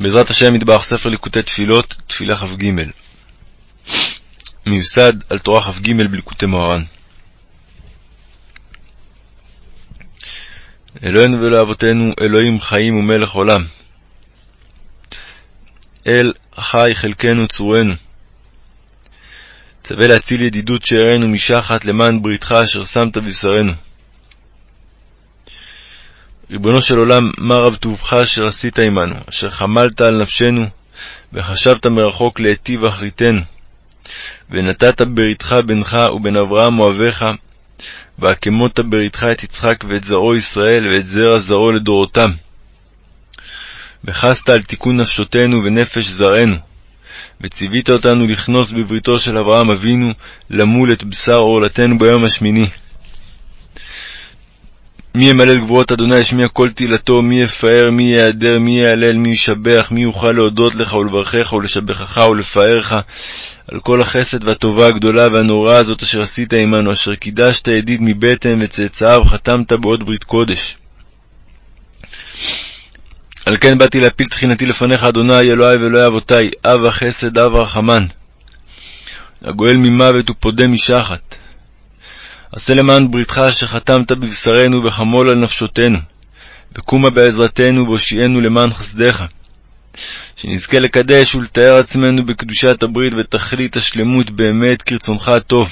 בעזרת השם מטבח ספר ליקוטי תפילות, תפילה כ"ג. מיוסד על תורה כ"ג בליקוטי מוהר"ן. אלוהינו ואלוהי אבותינו, אלוהים חיים ומלך עולם. אל חי חלקנו צרוענו. צווה להציל ידידות שארנו משחת למען בריתך אשר שמת בבשרנו. ריבונו של עולם, מה רב טובך אשר עשית עמנו, אשר חמלת על נפשנו, וחשבת מרחוק להיטיב אחריתנו. ונתת בריתך בינך ובין אברהם אוהביך, והקמות בריתך את יצחק ואת זרעו ישראל ואת זרע זרעו לדורותם. וחסת על תיקון נפשותנו ונפש זרענו, וציווית אותנו לכנוס בבריתו של אברהם אבינו, למול את בשר עורלתנו ביום השמיני. מי ימלל גבורות אדוני ישמיע כל תהילתו, מי יפאר, מי יעדר, מי יהלל, מי ישבח, מי יוכל להודות לך ולברכך ולשבחך ולפארך על כל החסד והטובה הגדולה והנוראה הזאת אשר עשית עמנו, אשר קידשת ידיד מבטן וצאצאיו חתמת בעוד ברית קודש. על כן באתי להפיל תחינתי לפניך, אדוני אלוהי ואלוהי אבותי, אב החסד, אב הרחמן. הגואל ממוות ופודה משחת. עשה למען בריתך אשר חתמת בבשרנו וחמול על נפשותנו, וקומה בעזרתנו והושיענו למען חסדך. שנזכה לקדש ולתאר עצמנו בקדושת הברית ותכלית השלמות באמת כרצונך הטוב.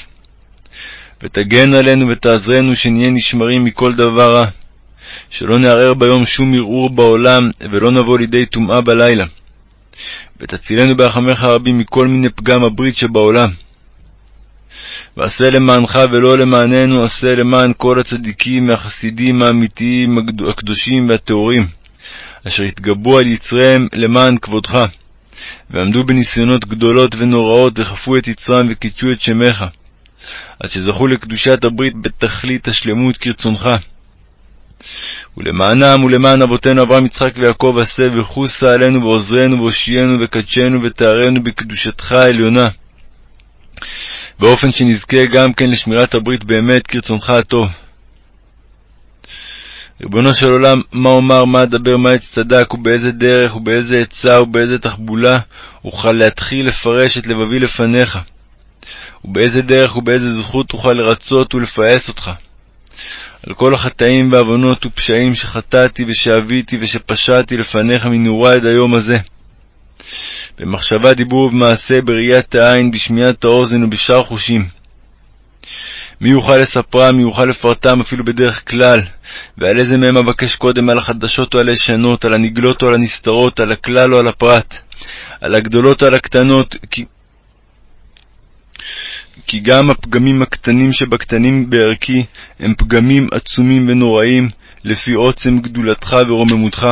ותגן עלינו ותעזרנו שנהיה נשמרים מכל דבר רע, שלא נערער ביום שום ערעור בעולם, ולא נבוא לידי טומאה בלילה. ותצילנו ברחמך הרבים מכל מיני פגם הברית שבעולם. ועשה למענך ולא למעננו, עשה למען כל הצדיקים והחסידים האמיתיים, הקדושים והטהורים, אשר התגברו על יצריהם למען כבודך, ועמדו בניסיונות גדולות ונוראות, וחפו את יצרם וקידשו את שמך, עד שזכו לקדושת הברית בתכלית השלמות כרצונך. ולמענם ולמען אבותינו אברהם, יצחק ויעקב עשה וחוסה עלינו ועוזרנו והושיענו וקדשנו ותארנו בקדושתך העליונה. באופן שנזכה גם כן לשמירת הברית באמת כרצונך הטוב. ריבונו של עולם, מה אומר, מה אדבר, מה צדק, ובאיזה דרך, ובאיזה עצה, ובאיזה תחבולה, אוכל להתחיל לפרש את לבבי לפניך. ובאיזה דרך ובאיזה זכות אוכל לרצות ולפעס אותך. על כל החטאים ועוונות ופשעים שחטאתי ושאביתי ושפשעתי לפניך מנעורי עד היום הזה. במחשבה, דיבור ובמעשה, בראיית העין, בשמיעת האוזן ובשאר חושים. מי יוכל לספרם, מי יוכל לפרטם אפילו בדרך כלל, ועל איזה מהם אבקש קודם, על החדשות או על הישנות, על הנגלות או על הנסתרות, על הכלל או על הפרט, על הגדולות או על הקטנות, כי... כי גם הפגמים הקטנים שבקטנים בערכי הם פגמים עצומים ונוראים, לפי עוצם גדולתך ורוממותך.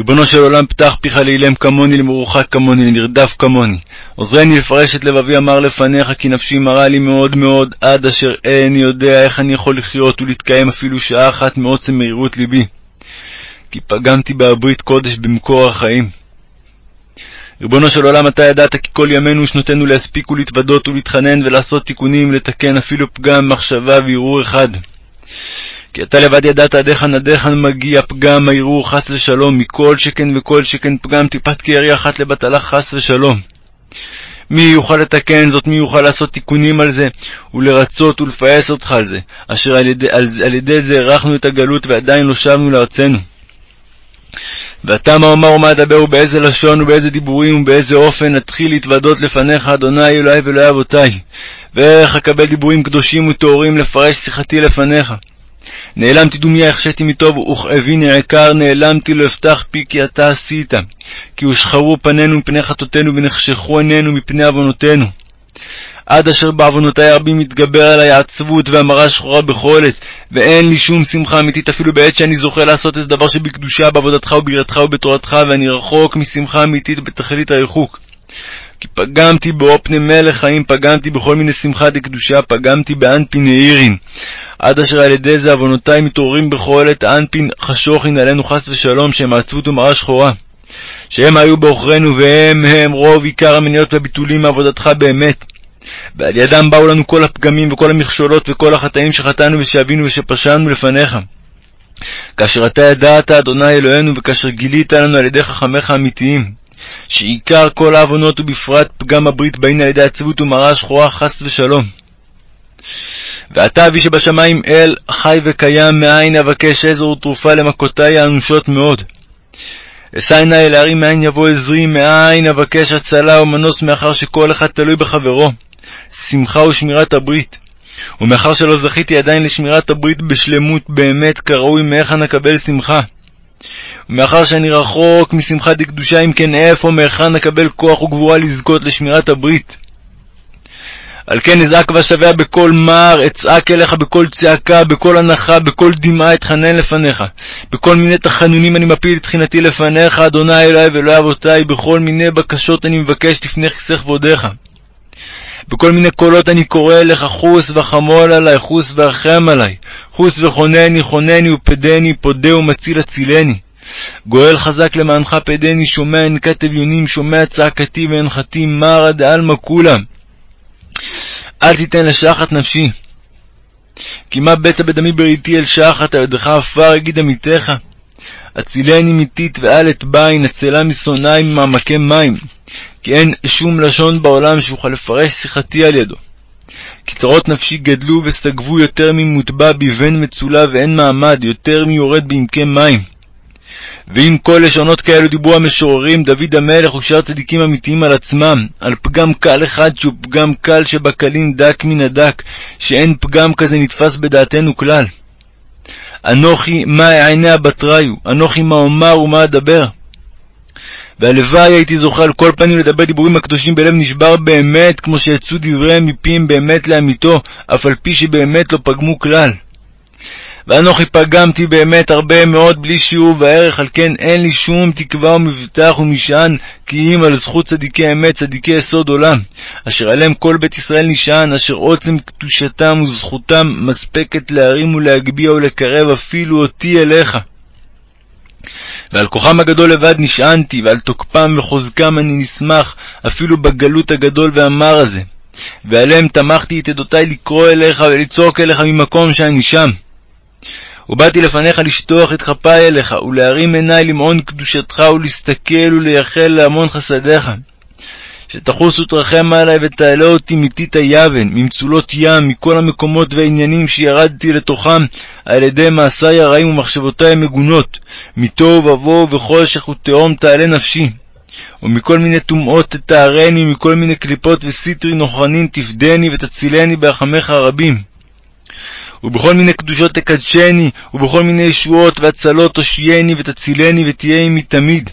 ריבונו של עולם, פתח פיך לאילם כמוני, למרוחק כמוני, לנרדף כמוני. עוזרני לפרש את לבבי אמר לפניך, כי נפשי מרה לי מאוד מאוד, עד אשר אין יודע איך אני יכול לחיות ולהתקיים אפילו שעה אחת מעוצם מהירות ליבי. כי פגמתי בהברית קודש במקור החיים. ריבונו של עולם, אתה ידעת כי כל ימינו ושנותינו להספיק ולהתוודות ולהתחנן ולעשות תיקונים, לתקן אפילו פגם, מחשבה וערעור אחד. כי אתה לבד ידעת עד היכן עד היכן מגיע פגם הערעור חס ושלום, מכל שכן וכל שכן פגם טיפת קרי אחת לבטלה חס ושלום. מי יוכל לתקן זאת, מי יוכל לעשות תיקונים על זה, ולרצות ולפעס אותך על זה, אשר על ידי, על, על ידי זה הארכנו את הגלות ועדיין לא שבנו לארצנו. ואתה מה אומר ומה אדבר ובאיזה לשון ובאיזה דיבורים ובאיזה אופן נתחיל להתוודות לפניך, אדוני אלוהי ואלוהי אבותי, ואיך אקבל דיבורים קדושים וטהורים לפרש שיחתי לפניך. נעלמתי דומיה החשיתי מטוב, וכאבי נעקר, נעלמתי לא אפתח פי כי אתה עשית. כי הושחרו פנינו מפני חטאותינו, ונחשכו עינינו מפני עוונותינו. עד אשר בעוונותי הרבים מתגבר עלי העצבות והמרה שחורה בכל עת, ואין לי שום שמחה אמיתית אפילו בעת שאני זוכה לעשות איזה דבר שבקדושה בעבודתך וביראתך ובתורתך, ואני רחוק משמחה אמיתית בתכלית הריחוק. כי פגמתי באופני מלך חיים, פגמתי בכל מיני שמחה דקדושה, פגמתי באנפין העירין. עד אשר על ידי זה עוונותי מתעוררים בכל עת אנפין חשוכין עלינו חס ושלום, שהם העצבות ומראה שחורה. שהם היו בעוכרינו, והם הם רוב עיקר המניות והביטולים מעבודתך באמת. ועל ידם באו לנו כל הפגמים וכל המכשולות וכל החטאים שחטאנו ושאבינו ושפשענו לפניך. כאשר אתה ידעת, אדוני אלוהינו, וכאשר גילית לנו על ידי חכמיך האמיתיים, שעיקר כל העוונות ובפרט פגם הברית באים על ידי עצבות ומראה שחורה חס ושלום. ואתה אבי שבשמיים אל, חי וקיים, מאין אבקש עזר ותרופה למכותי האנושות מאוד. אשא עיני להרים מאין יבוא עזרי, מאין אבקש הצלה ומנוס מאחר שכל אחד תלוי בחברו. שמחה ושמירת הברית. ומאחר שלא זכיתי עדיין לשמירת הברית בשלמות באמת כראוי מאיך נקבל שמחה. ומאחר שאני רחוק משמחה דקדושה, אם כן איפה מהיכן נקבל כוח וגבורה לזכות לשמירת הברית? על כן אזעק ואשבע בקול מר, אצעק אליך בקול צעקה, בקול הנחה, בקול דמעה אתחנן לפניך. בכל מיני תחנונים אני מפיל את תחינתי לפניך, אדוני אלוהי ואלוהי אבותי, בכל מיני בקשות אני מבקש לפני כסך כבודיך. בכל מיני קולות אני קורא אליך, חוס וחמול עלי, חוס ורחם עלי, חוס וחונני, חונני ופדני, פודה ומציל הצילני. גואל חזק למענך פדני, שומע נקת אביונים, שומע צעקתי והנחתי, מרא דעלמא כולם. אל תיתן לשחת נפשי. כי מה בצע בדמי בריתי אל שחת, על ידך עפר יגיד עמיתך. הצילני מיתית ואל אתבעין, הצלה משונאי ממעמקי מים. כי אין שום לשון בעולם שאוכל לפרש שיחתי על ידו. כי צרות נפשי גדלו וסגבו יותר ממוטבע בבן מצולע ואין מעמד, יותר מיורד בעמקי מים. ואם כל לשונות כאלו דיברו המשוררים, דוד המלך ושאר צדיקים אמיתיים על עצמם, על פגם קל אחד שהוא פגם קל שבקלים דק מן הדק, שאין פגם כזה נתפס בדעתנו כלל. אנוכי מה אענה בתריו, אנוכי מה אומר ומה אדבר. והלוואי הייתי זוכה על כל פנים לדבר דיבורים הקדושים בלב נשבר באמת, כמו שיצאו דבריהם מפיהם באמת לאמיתו, אף על פי שבאמת לא פגמו כלל. ואנוכי פגמתי באמת הרבה מאוד בלי שיעור וערך, על כן אין לי שום תקווה ומבטח ומשען, כי אם על זכות צדיקי אמת, צדיקי יסוד עולם, אשר עליהם כל בית ישראל נשען, אשר עוצם קדושתם וזכותם מספקת להרים ולהגביה ולקרב אפילו אותי אליך. ועל כוחם הגדול לבד נשענתי, ועל תוקפם וחוזקם אני נסמך, אפילו בגלות הגדול והמר הזה. ועליהם תמכתי את עדותי לקרוא אליך ולצעוק אליך ממקום שאני שם. ובאתי לפניך לשטוח את כפיי אליך, ולהרים עיני למעון קדושתך, ולהסתכל ולייחל להמון חסדיך. שתחוס ותרחם עלי ותעלה אותי מטיט היבן, ממצולות ים, מכל המקומות והעניינים שירדתי לתוכם על ידי מעשיי הרעים ומחשבותיי המגונות, מתוהו ובוהו וחושך ותהום תעלה נפשי. ומכל מיני טומאות תטהרני, ומכל מיני קליפות וסטרי נוחרנין תפדני ותצילני ברחמך הרבים. ובכל מיני קדושות תקדשני, ובכל מיני ישועות והצלות תושייני ותצילני ותהיה עמי תמיד.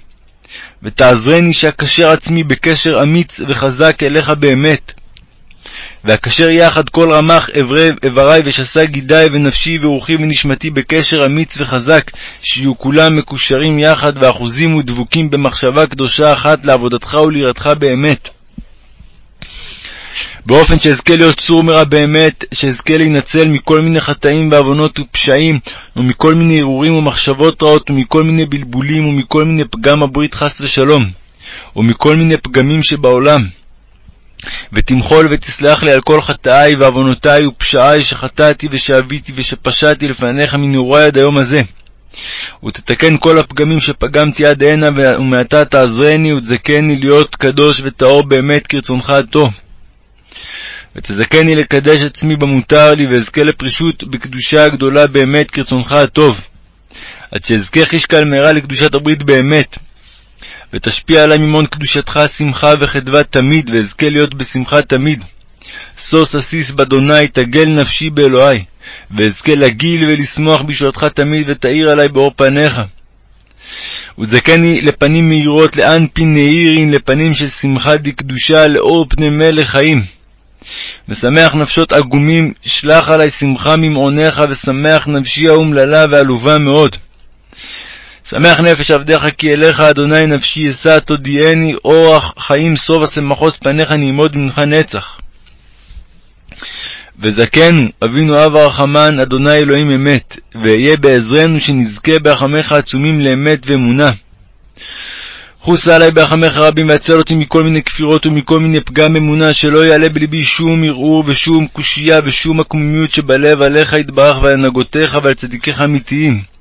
ותעזרני שאקשר עצמי בקשר אמיץ וחזק אליך באמת. ואקשר יחד כל רמ"ח אברי ושסה גידי ונפשי ורוחי ונשמתי בקשר אמיץ וחזק, שיהיו כולם מקושרים יחד ואחוזים ודבוקים במחשבה קדושה אחת לעבודתך וליראתך באמת. באופן שאזכה להיות סור מרע באמת, שאזכה להינצל מכל מיני חטאים ועוונות ופשעים, ומכל מיני הרהורים ומחשבות רעות, ומכל מיני בלבולים, ומכל מיני פגם הברית חס ושלום, ומכל מיני פגמים שבעולם. ותמחול ותסלח לי על כל חטאי ועוונותי ופשעי שחטאתי ושאביתי ושפשעתי לפניך מנעורי עד היום הזה. ותתקן כל הפגמים שפגמתי עד הנה, ומעתה תעזרני ותזכני להיות קדוש וטהור באמת כרצונך הטוב. ותזכני לקדש עצמי במותר לי, ואזכה לפרישות בקדושה הגדולה באמת כרצונך הטוב. עד שאזכה חישקל מהרה לקדושת הברית באמת. ותשפיע עלי ממון קדושתך שמחה וחדווה תמיד, ואזכה להיות בשמחה תמיד. שוש אסיס באדוני, תגל נפשי באלוהי, ואזכה לגיל ולשמוח בישועתך תמיד, ותאיר עלי באור פניך. ותזכני לפנים מאירות, לאן פין נאירין, לפנים של שמחה דקדושה, לאור פני מלך חיים. ושמח נפשות עגומים, שלח עלי שמחה ממעונך, ושמח נפשי האומללה ועלובה מאוד. שמח נפש עבדיך כי אליך, אדוני נפשי אשא, תודיעני אורח חיים סוף השמחות פניך נעמוד ממך נצח. וזכנו, אבינו אב הרחמן, אדוני אלוהים אמת, ואהיה בעזרנו שנזכה ברחמיך עצומים לאמת ואמונה. חוס עלי ברחמך רבים והצל אותי מכל מיני כפירות ומכל מיני פגם אמונה, שלא יעלה בלבי שום ערעור ושום קושייה ושום עקמומיות שבלב עליך יתברך ועל הנהגותיך ועל צדיקיך אמיתיים.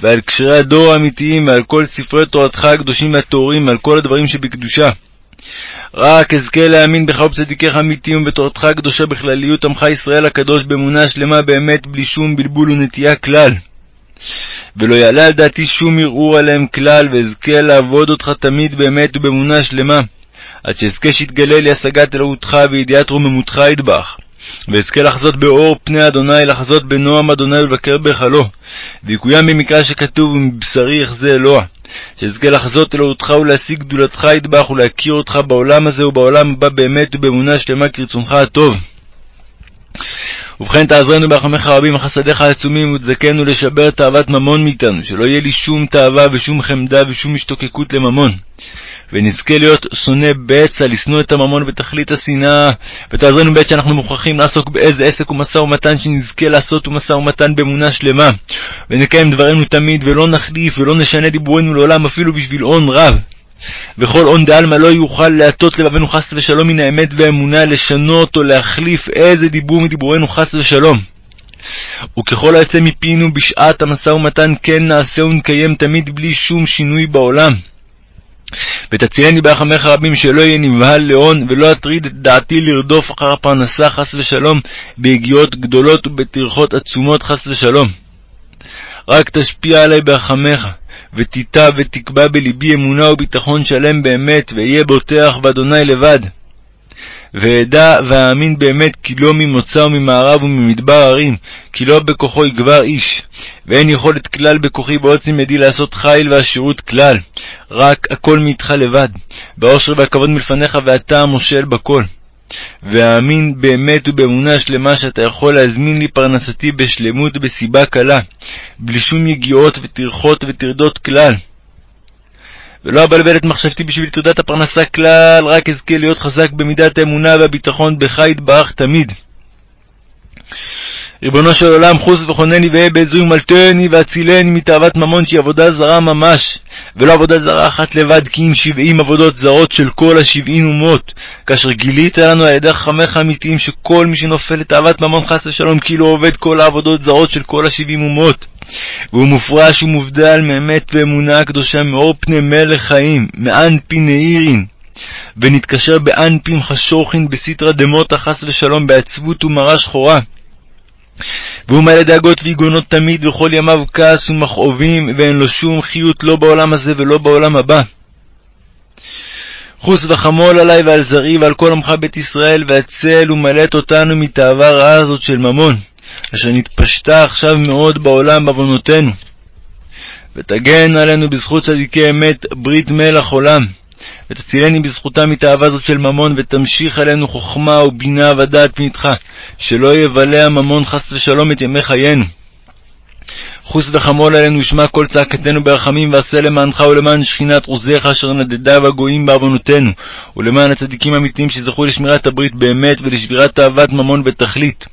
ועל קשרי הדור האמיתיים, ועל כל ספרי תורתך הקדושים והטהורים, ועל כל הדברים שבקדושה. רק אזכה להאמין בך ובצדיקיך אמיתיים ובתורתך הקדושה בכלליות עמך ישראל הקדוש באמונה שלמה באמת בלי שום בלבול ונטייה כלל. ולא יעלה על דעתי שום ערעור עליהם כלל, ואזכה לעבוד אותך תמיד באמת ובאמונה שלמה, עד שאזכה שיתגלה לי השגת אלוהותך וידיעת רוממותך ידבח. ואזכה לחזות באור פני אדוני, לחזות בנועם אדוני ולבקר בהיכלו. ויקוים במקרא שכתוב, ומבשרי אחזה אלוה. שאזכה לחזות אלוהותך ולהשיג גדולתך ידבח, ולהכיר אותך בעולם הזה ובעולם הבא באמת ובאמונה שלמה כרצונך הטוב. ובכן תעזרנו ברחמך רבים וחסדיך העצומים, ותזכנו לשבר תאוות ממון מאיתנו, שלא יהיה לי שום תאווה ושום חמדה ושום השתוקקות לממון. ונזכה להיות שונא בצע, לשנוא את הממון בתכלית השנאה, ותעזרנו בעת שאנחנו מוכרחים לעסוק באיזה עסק ומשא ומתן, שנזכה לעשות ומשא ומתן באמונה שלמה, ונקיים דברינו תמיד, ולא נחליף ולא נשנה דיבורנו לעולם אפילו בשביל הון רב. וכל הון דעלמא לא יוכל להטות לבבנו חס ושלום מן האמת והאמונה, לשנות או להחליף איזה דיבור מדיבורנו חס ושלום. וככל היוצא מפינו בשעת המשא ומתן כן נעשה ונקיים תמיד בלי שום שינוי בעולם. ותצילני ברחמך רבים שלא יהיה נבהל להון ולא אטריד את דעתי לרדוף אחר הפרנסה חס ושלום ביגיעות גדולות ובטרחות עצומות חס ושלום. רק תשפיע עלי ברחמך, ותיטע ותקבע בלבי אמונה וביטחון שלם באמת, ואהיה בוטח באדוני לבד. ואדע ואאמין באמת כי לא ממוצא וממערב וממדבר הרים, כי לא בכוחו יגבר איש, ואין יכולת כלל בכוחי בעוצם ידי לעשות חיל והשירות כלל, רק הכל מאיתך לבד, באושר והכבוד מלפניך ואתה המושל בכל. ואאמין באמת ובאמונה שלמה שאתה יכול להזמין לי פרנסתי בשלמות ובסיבה קלה, בלי שום יגיעות וטרחות וטרדות כלל. ולא אבלבל את מחשבתי בשביל טרדת הפרנסה כלל, רק אזכה להיות חזק במידת האמונה והביטחון בך יתברך תמיד. ריבונו של עולם, חוס וכונני ואהיה בעזרי ומלטני והצילני מתאוות ממון שהיא עבודה זרה ממש, ולא עבודה זרה אחת לבד, כי אם שבעים עבודות זרות של כל השבעים אומות, כאשר גילית לנו על ידי חכמיך האמיתיים שכל מי שנופל לתאוות ממון חס ושלום כאילו עובד כל העבודות זרות של כל השבעים אומות. והוא מופרש ומובדל מאמת ואמונה הקדושה מאור פני מלך חיים, מאנפי נאירין. ונתקשר באנפין חשוכין בסתרא דמותא חס ושלום בעצבות ומרה שחורה. והוא מלא דאגות ויגונות תמיד, וכל ימיו כעס ומכאובים, ואין לו שום חיות לא בעולם הזה ולא בעולם הבא. חוס וחמול עלי ועל זרעי ועל כל עמך בית ישראל, והצל ומלט אותנו מתאווה רעה הזאת של ממון, אשר נתפשטה עכשיו מאוד בעולם בעוונותינו. ותגן עלינו בזכות צדיקי אמת, ברית מלח עולם. ותצילני בזכותם מתאווה זאת של ממון, ותמשיך עלינו חוכמה ובינה ודעת פניתך, שלא יבלה הממון חס ושלום את ימי חיינו. חוס וחמול עלינו, שמע כל צעקתנו ברחמים, ועשה למענך ולמען שכינת עוזיך אשר נדדה בגויים בעוונותינו, ולמען הצדיקים האמיתיים שזכו לשמירת הברית באמת ולשבירת תאוות ממון בתכלית.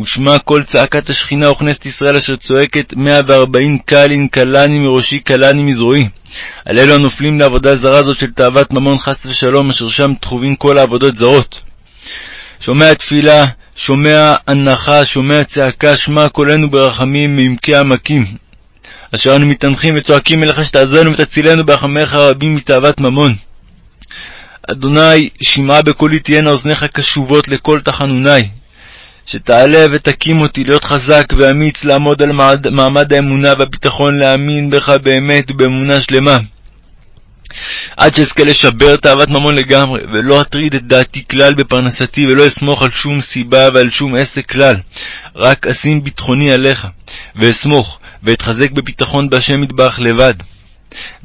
ושמע כל צעקת השכינה וכנסת ישראל אשר צועקת מאה וארבעים קלין קלני מראשי קלני מזרועי. על אלו הנופלים לעבודה זרה זאת של תאוות ממון חס ושלום, אשר שם תחובין כל העבודות זרות. שומע תפילה, שומע הנחה, שומע צעקה, שמע קולנו ברחמים מעמקי עמקים. אשר אנו מתאנחים וצועקים אליך שתעזרנו ותצילנו ברחמיך הרבים מתאוות ממון. אדוני, שמעה בקולי תהיינה אוזניך קשובות לקול תחנוני, שתעלה ותקים אותי להיות חזק ואמיץ לעמוד על מעמד, האמונה והביטחון להאמין בך באמת ובאמונה שלמה. עד שאזכה לשבר תאוות ממון לגמרי, ולא אטריד את דעתי כלל בפרנסתי, ולא אסמוך על שום סיבה ועל שום עסק כלל. רק אשים ביטחוני עליך, ואסמוך, ואתחזק בביטחון בהשם מטבח לבד.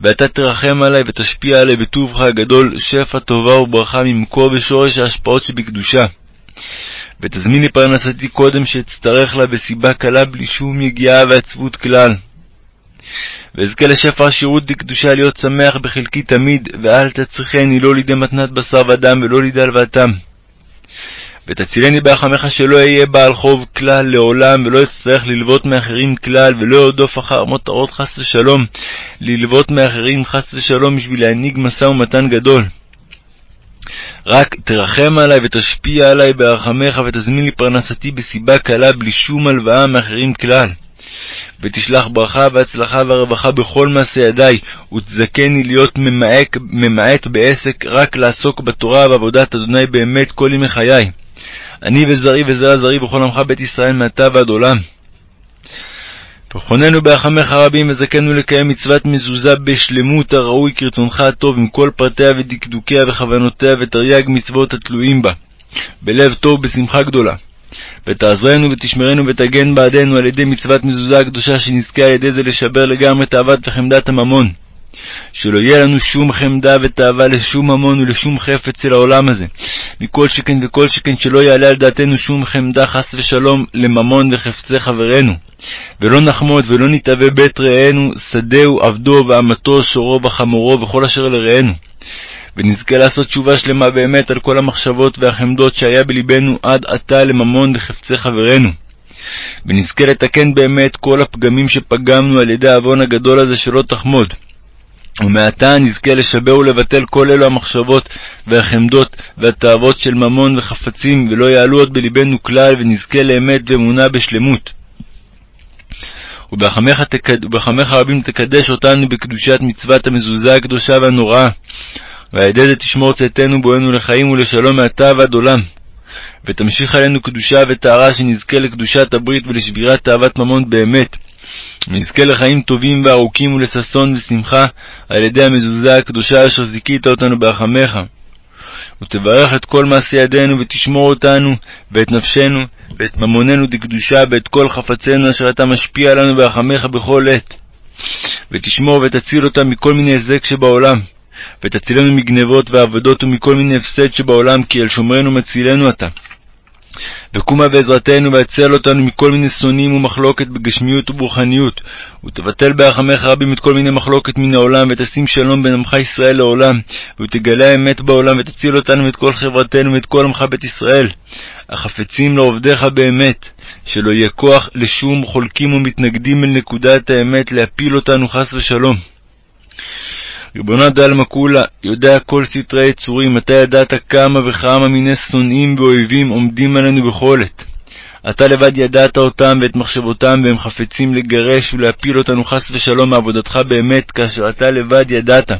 ואתה תרחם עלי ותשפיע עלי בטובך הגדול, שפע טובה וברכה ממקור ושורש ההשפעות שבקדושה. ותזמין לי פרנסתי קודם שאצטרך לה בסיבה קלה בלי שום יגיעה ועצבות כלל. ואזכה לשפע השירות דקדושה להיות שמח בחלקי תמיד, ואל תצריכני לא לידי מתנת בשר ודם ולא לידי הלוואתם. ותצילני ברחמך שלא אהיה בעל חוב כלל לעולם, ולא אצטרך ללוות מאחרים כלל, ולא ארדוף אחר מותרות חס ושלום, ללוות מאחרים חס ושלום בשביל להנהיג משא ומתן גדול. רק תרחם עלי ותשפיע עלי ברחמך ותזמין לי פרנסתי בסיבה קלה בלי שום הלוואה מאחרים כלל. ותשלח ברכה והצלחה והרווחה בכל מעשה ידי, ותזכני להיות ממעט, ממעט בעסק, רק לעסוק בתורה ועבודת אדוני באמת כל ימי חיי. אני וזרעי וזרע זרעי וכל עמך בית ישראל מעתה ועד עולם. וחוננו ברחמך רבים וזכנו לקיים מצוות מזוזה בשלמות הראוי כרצונך הטוב עם כל פרטיה ודקדוקיה וכוונותיה ותרי"ג מצוות התלויים בה, בלב טוב ובשמחה גדולה. ותעזרנו ותשמרנו ותגן בעדנו על ידי מצוות מזוזה הקדושה שנזכה על ידי זה לשבר לגמרי תאוות וחמדת הממון. שלא יהיה לנו שום חמדה ותאווה לשום ממון ולשום חפץ של העולם הזה. מכל שכן וכל שכן שלא יעלה על דעתנו שום חמדה חס ושלום לממון וחפצי חברינו. ולא נחמוד ולא נתאווה בית רעינו, שדהו, עבדו ואמתו, שורו וחמורו וכל אשר לרעינו. ונזכה לעשות תשובה שלמה באמת על כל המחשבות והחמדות שהיה בלבנו עד עתה לממון וחפצי חברינו. ונזכה לתקן באמת כל הפגמים שפגמנו על ידי העוון הגדול הזה שלא תחמוד. ומעתה נזכה לשבר ולבטל כל אלו המחשבות והחמדות והתאוות של ממון וחפצים, ולא יעלו עוד בלבנו כלל, ונזכה לאמת ואמונה בשלמות. ובחמך, תקד... ובחמך רבים תקדש אותנו בקדושת מצוות המזוזה הקדושה והנוראה, ועל זה תשמור צאתנו בואנו לחיים ולשלום מעתה ועד עולם. ותמשיך עלינו קדושה וטהרה שנזכה לקדושת הברית ולשבירת תאוות ממון באמת. ונזכה לחיים טובים וארוכים ולששון ושמחה על ידי המזוזה הקדושה אשר זיכית אותנו ברחמך. ותברך את כל מעשי ידינו, ותשמור אותנו, ואת נפשנו, ואת ממוננו דקדושה, ואת כל חפצינו, אשר אתה משפיע עלינו ברחמך בכל עת. ותשמור ותציל אותם מכל מיני היזק שבעולם, ותצילנו מגנבות ועבודות ומכל מיני הפסד שבעולם, כי על שומרנו מצילנו אתה. וקומה בעזרתנו והצל אותנו מכל מיני שונאים ומחלוקת בגשמיות וברוחניות, ותבטל ברחמך רבים את כל מיני מחלוקת מן העולם, ותשים שלום בין עמך ישראל לעולם, ותגלה האמת בעולם, ותציל אותנו ואת כל חברתנו ואת כל עמך בית ישראל, החפצים לעובדיך באמת, שלא יהיה כוח לשום חולקים ומתנגדים אל נקודת האמת להפיל אותנו חס ושלום. ריבונו דלמא כולה, יודע כל סתרי יצורים, אתה ידעת כמה וכמה מיני שונאים ואויבים עומדים עלינו בכל עת. אתה לבד ידעת אותם ואת מחשבותם, והם חפצים לגרש ולהפיל אותנו חס ושלום מעבודתך באמת, כאשר אתה לבד ידעת.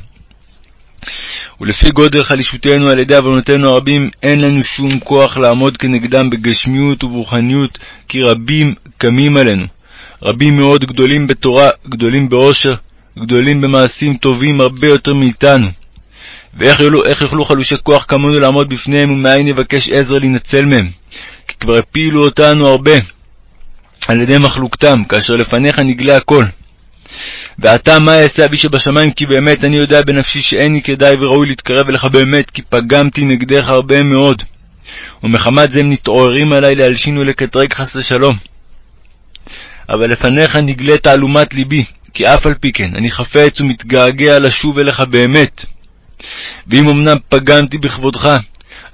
ולפי גודל חלישותנו על ידי עוונותינו הרבים, אין לנו שום כוח לעמוד כנגדם בגשמיות וברוחניות, כי רבים קמים עלינו. רבים מאוד גדולים בתורה, גדולים בעושר, גדולים במעשים טובים הרבה יותר מאיתנו. ואיך יוכלו, יוכלו חלושי כוח כמונו לעמוד בפניהם, ומאין נבקש עזר להינצל מהם? כי כבר הפילו אותנו הרבה על ידי מחלוקתם, כאשר לפניך נגלה הכל. ועתה מה יעשה אבי שבשמיים, כי באמת אני יודע בנפשי שאין לי כדאי וראוי להתקרב אליך באמת, כי פגמתי נגדך הרבה מאוד. ומחמת זה הם מתעוררים עלי להלשין ולקטרג חס ושלום. אבל לפניך נגלה תעלומת ליבי, כי אף על פי כן אני חפץ ומתגעגע לשוב אליך באמת. ואם אמנם פגמתי בכבודך,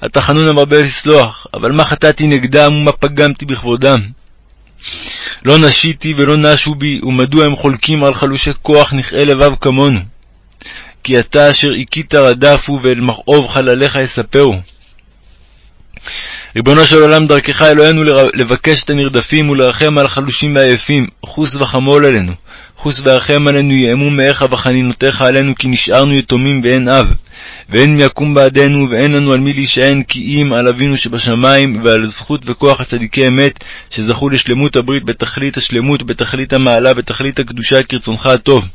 אתה חנון המרבה לסלוח, אבל מה חטאתי נגדם ומה פגמתי בכבודם? לא נשיתי ולא נשו בי, ומדוע הם חולקים על חלושי כוח נכאי לבב כמונו? כי אתה אשר הכית רדפו, ואל מכאוב חלליך יספרו. ריבונו של עולם, דרכך אלוהינו לבקש את הנרדפים ולרחם על החלושים והעייפים, חוס וחמול עלינו. חוס ורחם עלינו יאמו מאיך וחנינותיך עלינו, כי נשארנו יתומים ואין אב. ואין מי יקום בעדנו, ואין לנו על מי להישען, כי אם על אבינו שבשמיים, ועל זכות וכוח הצדיקי אמת, שזכו לשלמות הברית בתכלית השלמות, בתכלית המעלה, בתכלית הקדושה, כרצונך הטוב.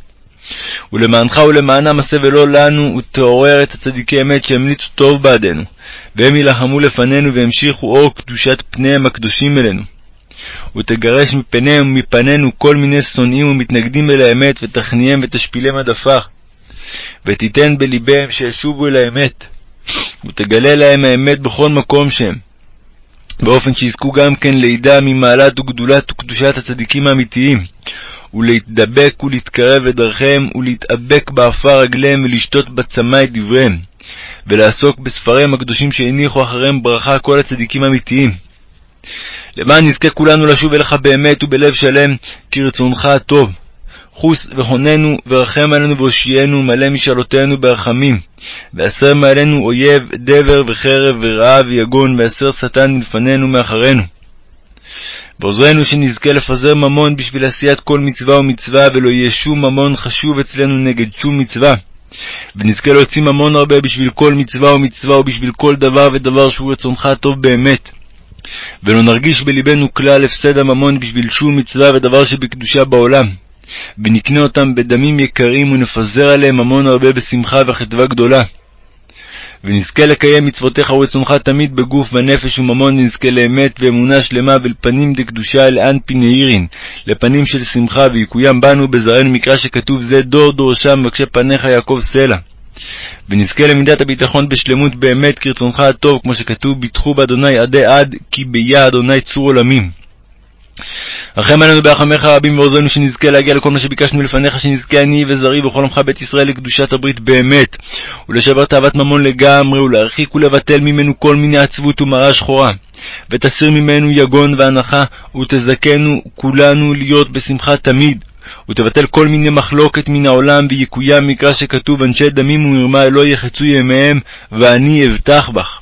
ולמענך ולמענם עשה ולא לנו, ותעורר את הצדיקי אמת שהמליצו טוב בעדנו, והם יילחמו לפנינו והמשיכו אור קדושת פניהם הקדושים אלינו. ותגרש מפניהם ומפנינו כל מיני שונאים ומתנגדים אל האמת, ותכניהם ותשפילם עד עפר. ותיתן בלבם שישובו אל האמת, ותגלה להם האמת בכל מקום שהם, באופן שיזכו גם כן לידע ממעלת וגדולת וקדושת הצדיקים האמיתיים, ולהתדבק ולהתקרב לדרכיהם, ולהתאבק בעפר רגליהם, ולשתות בצמא את דבריהם, ולעסוק בספריהם הקדושים שהניחו אחריהם ברכה כל הצדיקים האמיתיים. למען נזכה כולנו לשוב אליך באמת ובלב שלם, כרצונך הטוב. חוס וחוננו ורחם עלינו והושיענו, מלא משאלותינו ברחמים. והסר מעלינו אויב, דבר וחרב ורעב ויגון, והסר שטן מלפנינו מאחרינו. ועוזרנו שנזכה לפזר ממון בשביל עשיית כל מצווה ומצווה, ולא יהיה שום ממון חשוב אצלנו נגד שום מצווה. ונזכה להוציא ממון הרבה בשביל כל מצווה ומצווה ובשביל כל דבר ודבר שהוא רצונך הטוב באמת. ולא נרגיש בלבנו כלל הפסד הממון בשביל שום מצווה ודבר שבקדושה בעולם. ונקנה אותם בדמים יקרים ונפזר עליהם ממון הרבה בשמחה וחדווה גדולה. ונזכה לקיים מצוותיך ורצונך תמיד בגוף ונפש וממון, ונזכה לאמת ואמונה שלמה ולפנים דקדושה לאן פינאירין, לפנים של שמחה, ויקוים בנו בזרענו מקרא שכתוב זה דור דורשם מבקשי פניך יעקב סלע. ונזכה למידת הביטחון בשלמות באמת כרצונך הטוב, כמו שכתוב, ביטחו באדוני עדי עד, כי ביה אדוני צור עולמים. רחם עלינו ברחמך רבים ועוזרנו שנזכה להגיע לכל מה שביקשנו לפניך, שנזכה אני וזרי וכל עמך בית ישראל לקדושת הברית באמת, ולשבר תאוות ממון לגמרי, ולהרחיק ולבטל ממנו כל מיני עצבות ומראה שחורה. ותסיר ממנו יגון ואנחה, ותזכנו כולנו להיות בשמחה תמיד. ותבטל כל מיני מחלוקת מן העולם, ויקוים מקרא שכתוב, אנשי דמים ומרמה לא יחצו ימיהם, ואני אבטח בך.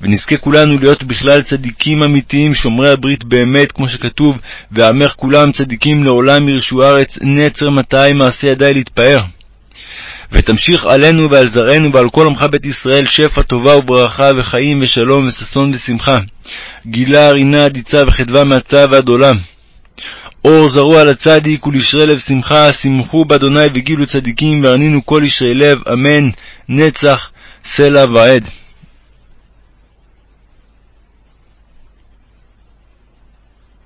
ונזכה כולנו להיות בכלל צדיקים אמיתיים, שומרי הברית באמת, כמו שכתוב, ועמך כולם צדיקים לעולם ירשו ארץ, נצר מתי מעשה ידי להתפאר. ותמשיך עלינו ועל זרענו ועל כל עמך בית ישראל שפע טובה וברכה וחיים ושלום וששון ושמחה. גילה, רינה, עדיצה וחדווה מעתה ועד עולם. אור זרוע לצדיק ולשרי לב שמחה, שמחו באדוני וגילו צדיקים והרנינו כל ישרי לב, אמן, נצח, סלע ועד.